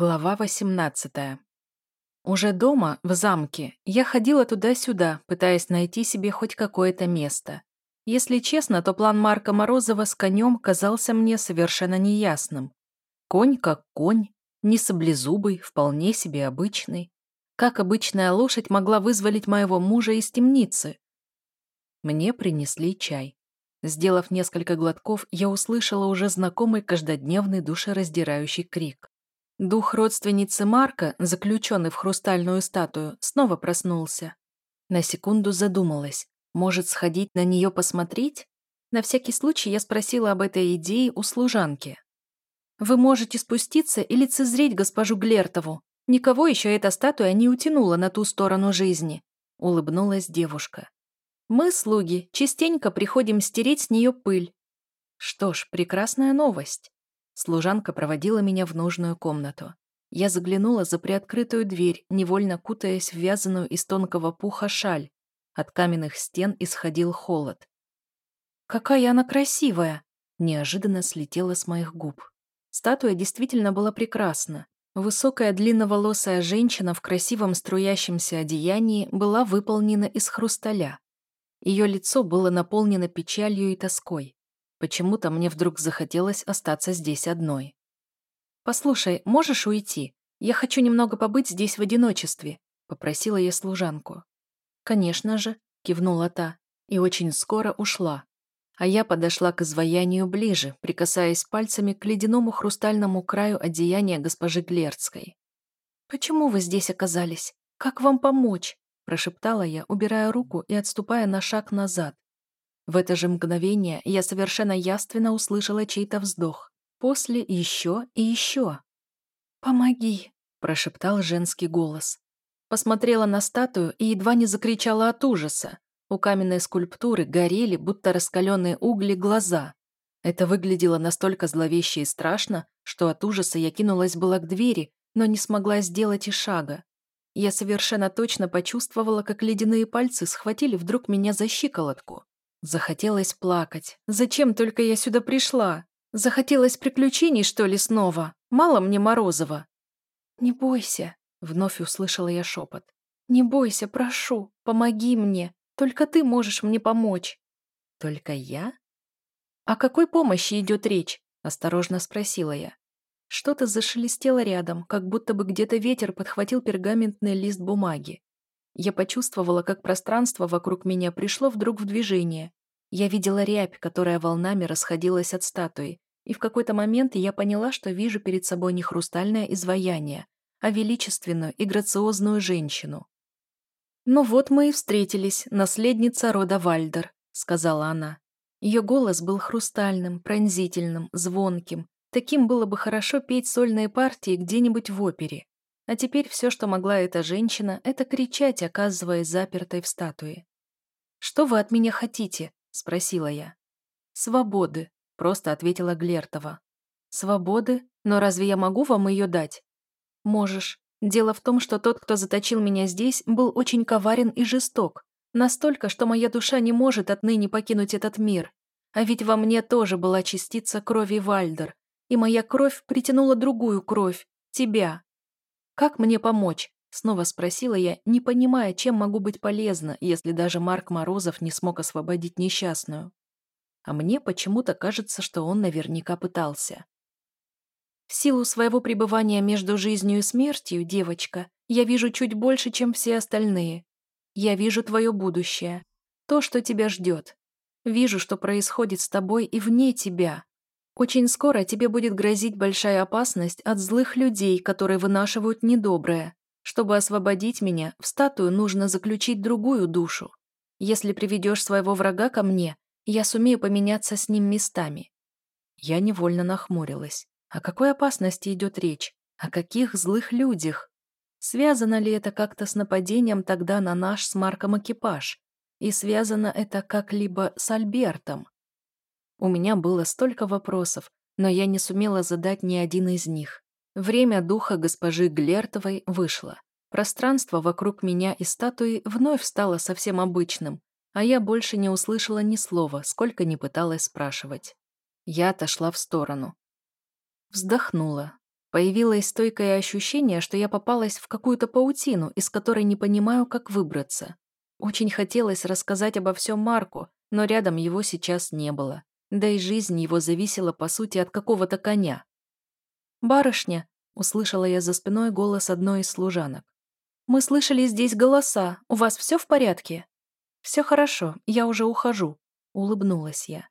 Глава 18. Уже дома, в замке, я ходила туда-сюда, пытаясь найти себе хоть какое-то место. Если честно, то план Марка Морозова с конем казался мне совершенно неясным. Конь как конь, не саблезубый, вполне себе обычный. Как обычная лошадь могла вызволить моего мужа из темницы? Мне принесли чай. Сделав несколько глотков, я услышала уже знакомый каждодневный душераздирающий крик. Дух родственницы Марка, заключенный в хрустальную статую, снова проснулся. На секунду задумалась. Может, сходить на нее посмотреть? На всякий случай я спросила об этой идее у служанки. «Вы можете спуститься и лицезреть госпожу Глертову. Никого еще эта статуя не утянула на ту сторону жизни», — улыбнулась девушка. «Мы, слуги, частенько приходим стереть с нее пыль». Что ж, прекрасная новость. Служанка проводила меня в нужную комнату. Я заглянула за приоткрытую дверь, невольно кутаясь в вязаную из тонкого пуха шаль. От каменных стен исходил холод. «Какая она красивая!» неожиданно слетела с моих губ. Статуя действительно была прекрасна. Высокая длинноволосая женщина в красивом струящемся одеянии была выполнена из хрусталя. Ее лицо было наполнено печалью и тоской. Почему-то мне вдруг захотелось остаться здесь одной. «Послушай, можешь уйти? Я хочу немного побыть здесь в одиночестве», — попросила я служанку. «Конечно же», — кивнула та, и очень скоро ушла. А я подошла к изваянию ближе, прикасаясь пальцами к ледяному хрустальному краю одеяния госпожи Глерцкой. «Почему вы здесь оказались? Как вам помочь?» – прошептала я, убирая руку и отступая на шаг назад. В это же мгновение я совершенно яственно услышала чей-то вздох. После еще и еще. «Помоги», – прошептал женский голос. Посмотрела на статую и едва не закричала от ужаса. У каменной скульптуры горели, будто раскаленные угли, глаза. Это выглядело настолько зловеще и страшно, что от ужаса я кинулась была к двери, но не смогла сделать и шага. Я совершенно точно почувствовала, как ледяные пальцы схватили вдруг меня за щиколотку. Захотелось плакать. Зачем только я сюда пришла? Захотелось приключений, что ли, снова? Мало мне Морозова. «Не бойся», — вновь услышала я шепот. «Не бойся, прошу, помоги мне. Только ты можешь мне помочь». «Только я?» «О какой помощи идет речь?» — осторожно спросила я. Что-то зашелестело рядом, как будто бы где-то ветер подхватил пергаментный лист бумаги. Я почувствовала, как пространство вокруг меня пришло вдруг в движение. Я видела рябь, которая волнами расходилась от статуи, и в какой-то момент я поняла, что вижу перед собой не хрустальное изваяние, а величественную и грациозную женщину. «Ну вот мы и встретились, наследница рода Вальдер», — сказала она. Ее голос был хрустальным, пронзительным, звонким. Таким было бы хорошо петь сольные партии где-нибудь в опере. А теперь все, что могла эта женщина, это кричать, оказываясь запертой в статуе. «Что вы от меня хотите?» – спросила я. «Свободы», – просто ответила Глертова. «Свободы? Но разве я могу вам ее дать?» «Можешь. Дело в том, что тот, кто заточил меня здесь, был очень коварен и жесток. Настолько, что моя душа не может отныне покинуть этот мир. А ведь во мне тоже была частица крови Вальдер. И моя кровь притянула другую кровь, тебя. «Как мне помочь?» — снова спросила я, не понимая, чем могу быть полезна, если даже Марк Морозов не смог освободить несчастную. А мне почему-то кажется, что он наверняка пытался. В силу своего пребывания между жизнью и смертью, девочка, я вижу чуть больше, чем все остальные. Я вижу твое будущее, то, что тебя ждет. Вижу, что происходит с тобой и вне тебя. Очень скоро тебе будет грозить большая опасность от злых людей, которые вынашивают недоброе. Чтобы освободить меня, в статую нужно заключить другую душу. Если приведешь своего врага ко мне, я сумею поменяться с ним местами». Я невольно нахмурилась. О какой опасности идет речь? О каких злых людях? Связано ли это как-то с нападением тогда на наш с Марком экипаж? И связано это как-либо с Альбертом? У меня было столько вопросов, но я не сумела задать ни один из них. Время духа госпожи Глертовой вышло. Пространство вокруг меня и статуи вновь стало совсем обычным, а я больше не услышала ни слова, сколько не пыталась спрашивать. Я отошла в сторону. Вздохнула. Появилось стойкое ощущение, что я попалась в какую-то паутину, из которой не понимаю, как выбраться. Очень хотелось рассказать обо всем Марку, но рядом его сейчас не было. Да и жизнь его зависела, по сути, от какого-то коня. «Барышня!» — услышала я за спиной голос одной из служанок. «Мы слышали здесь голоса. У вас все в порядке?» «Все хорошо, я уже ухожу», — улыбнулась я.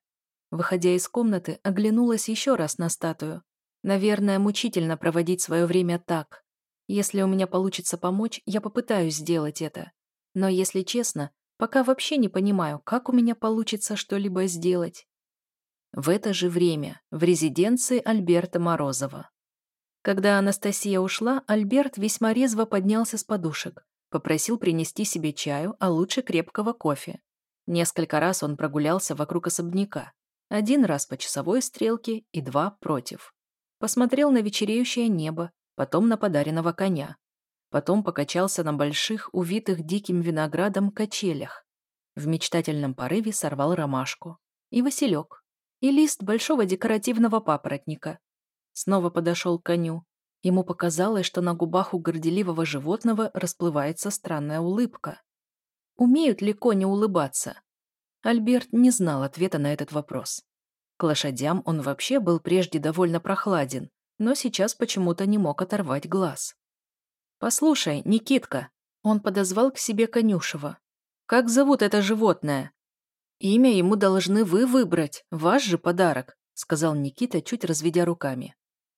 Выходя из комнаты, оглянулась еще раз на статую. Наверное, мучительно проводить свое время так. Если у меня получится помочь, я попытаюсь сделать это. Но, если честно, пока вообще не понимаю, как у меня получится что-либо сделать. В это же время в резиденции Альберта Морозова. Когда Анастасия ушла, Альберт весьма резво поднялся с подушек, попросил принести себе чаю, а лучше крепкого кофе. Несколько раз он прогулялся вокруг особняка. Один раз по часовой стрелке и два против. Посмотрел на вечереющее небо, потом на подаренного коня. Потом покачался на больших, увитых диким виноградом качелях. В мечтательном порыве сорвал ромашку. И василек. И лист большого декоративного папоротника. Снова подошел к коню. Ему показалось, что на губах у горделивого животного расплывается странная улыбка. Умеют ли кони улыбаться? Альберт не знал ответа на этот вопрос. К лошадям он вообще был прежде довольно прохладен, но сейчас почему-то не мог оторвать глаз. «Послушай, Никитка», он подозвал к себе Конюшева. «Как зовут это животное?» «Имя ему должны вы выбрать, ваш же подарок», сказал Никита, чуть разведя руками.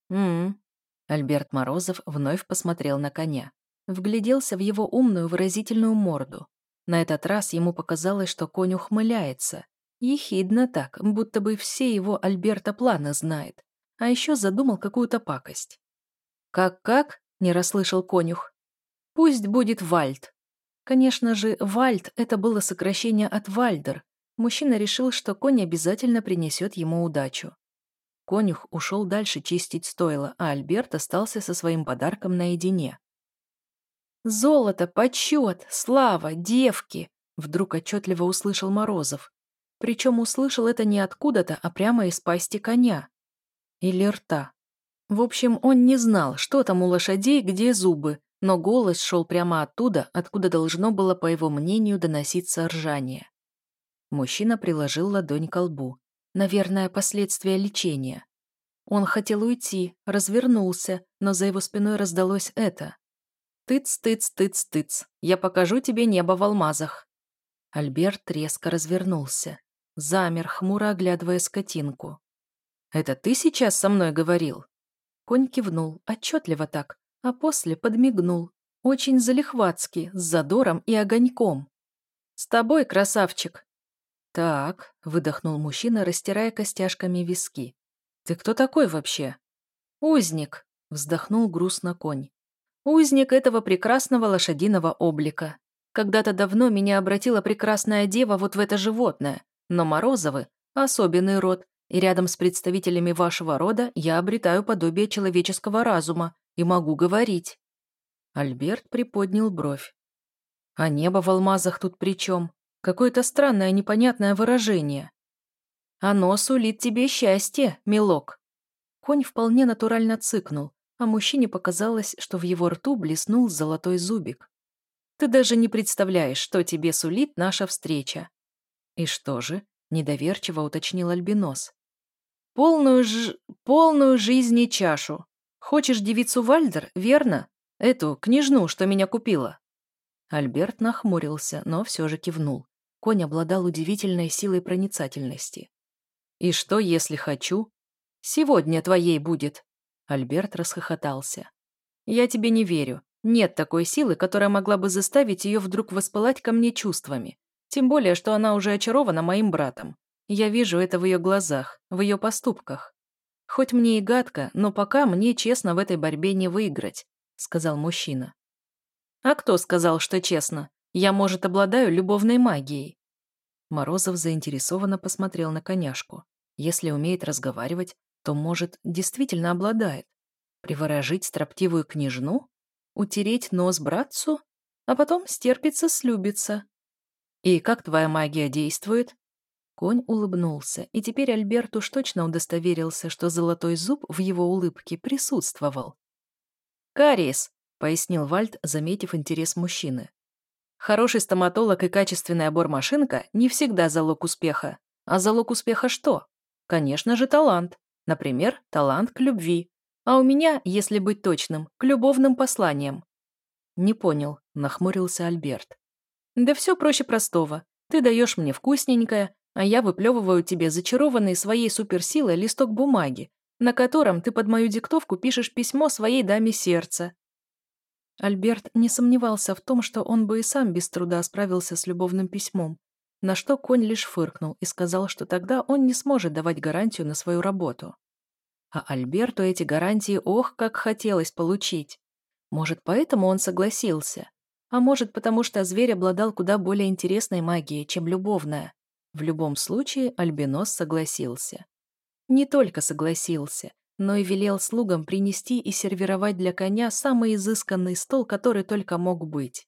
«М-м». Альберт Морозов вновь посмотрел на коня. Вгляделся в его умную выразительную морду. На этот раз ему показалось, что конь ухмыляется. Ехидно так, будто бы все его Альберта планы знает. А еще задумал какую-то пакость. «Как-как?» не расслышал конюх. Пусть будет Вальд. Конечно же, Вальд – это было сокращение от Вальдер. Мужчина решил, что конь обязательно принесет ему удачу. Конюх ушел дальше чистить стойло, а Альберт остался со своим подарком наедине. «Золото, почет, слава, девки!» Вдруг отчетливо услышал Морозов. Причем услышал это не откуда-то, а прямо из пасти коня. Или рта. В общем, он не знал, что там у лошадей, где зубы, но голос шел прямо оттуда, откуда должно было, по его мнению, доноситься ржание. Мужчина приложил ладонь к лбу. Наверное, последствия лечения. Он хотел уйти, развернулся, но за его спиной раздалось это. «Тыц, тыц, тыц, тыц, я покажу тебе небо в алмазах». Альберт резко развернулся. Замер, хмуро оглядывая скотинку. «Это ты сейчас со мной говорил?» Конь кивнул, отчетливо так, а после подмигнул. Очень залихватски, с задором и огоньком. «С тобой, красавчик!» «Так», — выдохнул мужчина, растирая костяшками виски. «Ты кто такой вообще?» «Узник», — вздохнул грустно конь. «Узник этого прекрасного лошадиного облика. Когда-то давно меня обратила прекрасная дева вот в это животное, но Морозовы — особенный род, и рядом с представителями вашего рода я обретаю подобие человеческого разума и могу говорить». Альберт приподнял бровь. «А небо в алмазах тут при чем? Какое-то странное непонятное выражение». «Оно сулит тебе счастье, милок». Конь вполне натурально цыкнул, а мужчине показалось, что в его рту блеснул золотой зубик. «Ты даже не представляешь, что тебе сулит наша встреча». «И что же?» – недоверчиво уточнил Альбинос. Полную ж... полную жизни чашу. Хочешь девицу Вальдер, верно? Эту, княжну, что меня купила?» Альберт нахмурился, но все же кивнул. Конь обладал удивительной силой проницательности. «И что, если хочу?» «Сегодня твоей будет!» Альберт расхохотался. «Я тебе не верю. Нет такой силы, которая могла бы заставить ее вдруг воспылать ко мне чувствами. Тем более, что она уже очарована моим братом. Я вижу это в ее глазах, в ее поступках. Хоть мне и гадко, но пока мне честно в этой борьбе не выиграть», — сказал мужчина. «А кто сказал, что честно? Я, может, обладаю любовной магией?» Морозов заинтересованно посмотрел на коняшку. Если умеет разговаривать, то, может, действительно обладает. Приворожить строптивую княжну? Утереть нос братцу? А потом стерпится, слюбится. «И как твоя магия действует?» Конь улыбнулся, и теперь Альберт уж точно удостоверился, что золотой зуб в его улыбке присутствовал. «Кариес», — пояснил Вальд, заметив интерес мужчины. «Хороший стоматолог и качественная бормашинка не всегда залог успеха. А залог успеха что? Конечно же, талант. Например, талант к любви. А у меня, если быть точным, к любовным посланиям». «Не понял», — нахмурился Альберт. «Да все проще простого. Ты даешь мне вкусненькое, а я выплевываю тебе зачарованный своей суперсилой листок бумаги, на котором ты под мою диктовку пишешь письмо своей даме сердца. Альберт не сомневался в том, что он бы и сам без труда справился с любовным письмом, на что конь лишь фыркнул и сказал, что тогда он не сможет давать гарантию на свою работу. А Альберту эти гарантии ох, как хотелось получить. Может, поэтому он согласился. А может, потому что зверь обладал куда более интересной магией, чем любовная. В любом случае, Альбинос согласился. Не только согласился, но и велел слугам принести и сервировать для коня самый изысканный стол, который только мог быть.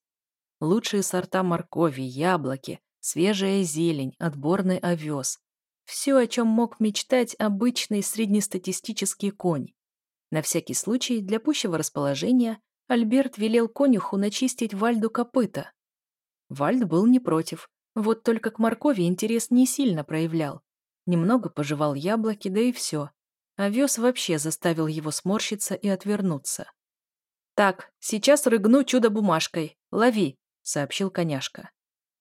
Лучшие сорта моркови, яблоки, свежая зелень, отборный овес. Все, о чем мог мечтать обычный среднестатистический конь. На всякий случай, для пущего расположения, Альберт велел конюху начистить Вальду копыта. Вальд был не против, вот только к моркови интерес не сильно проявлял. Немного пожевал яблоки, да и все. Овес вообще заставил его сморщиться и отвернуться. «Так, сейчас рыгну чудо-бумажкой. Лови», — сообщил коняшка.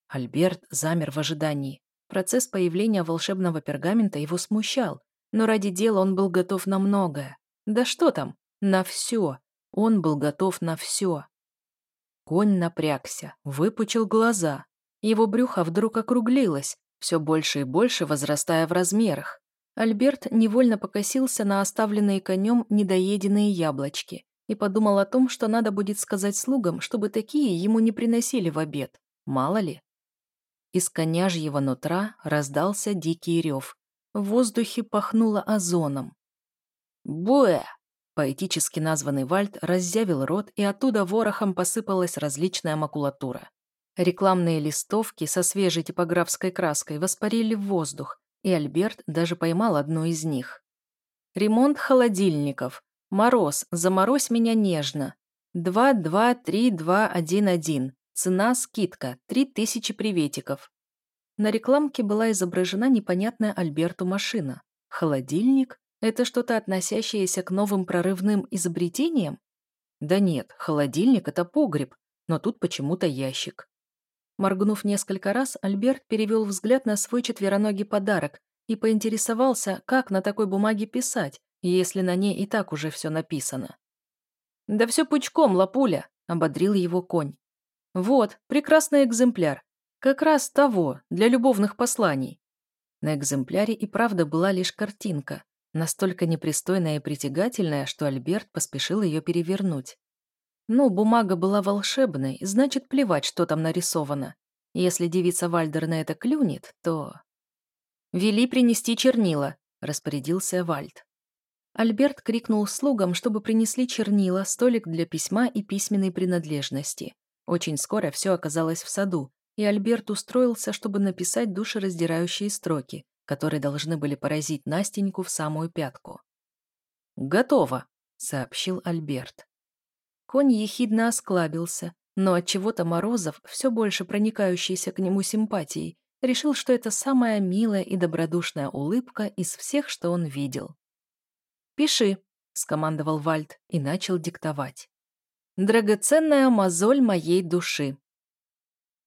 Альберт замер в ожидании. Процесс появления волшебного пергамента его смущал, но ради дела он был готов на многое. Да что там, на все. Он был готов на все. Конь напрягся, выпучил глаза. Его брюхо вдруг округлилось, все больше и больше возрастая в размерах. Альберт невольно покосился на оставленные конем недоеденные яблочки и подумал о том, что надо будет сказать слугам, чтобы такие ему не приносили в обед. Мало ли. Из коняжьего нутра раздался дикий рев. В воздухе пахнуло озоном. «Буэ!» Поэтически названный Вальд раззявил рот, и оттуда ворохом посыпалась различная макулатура. Рекламные листовки со свежей типографской краской воспарили в воздух, и Альберт даже поймал одну из них. Ремонт холодильников. Мороз, заморозь меня нежно. 2-2-3-2-1-1. Цена скидка. 3000 приветиков. На рекламке была изображена непонятная Альберту машина. Холодильник? Это что-то относящееся к новым прорывным изобретениям? Да нет, холодильник – это погреб, но тут почему-то ящик. Моргнув несколько раз, Альберт перевел взгляд на свой четвероногий подарок и поинтересовался, как на такой бумаге писать, если на ней и так уже все написано. «Да все пучком, лапуля», — ободрил его конь. «Вот, прекрасный экземпляр. Как раз того, для любовных посланий». На экземпляре и правда была лишь картинка, настолько непристойная и притягательная, что Альберт поспешил ее перевернуть. Ну, бумага была волшебной, значит, плевать, что там нарисовано. Если девица Вальдер на это клюнет, то... «Вели принести чернила», — распорядился Вальд. Альберт крикнул слугам, чтобы принесли чернила, столик для письма и письменной принадлежности. Очень скоро все оказалось в саду, и Альберт устроился, чтобы написать душераздирающие строки, которые должны были поразить Настеньку в самую пятку. «Готово», — сообщил Альберт. Конь ехидно осклабился, но от чего то Морозов, все больше проникающийся к нему симпатией, решил, что это самая милая и добродушная улыбка из всех, что он видел. «Пиши», — скомандовал Вальд и начал диктовать. «Драгоценная мозоль моей души.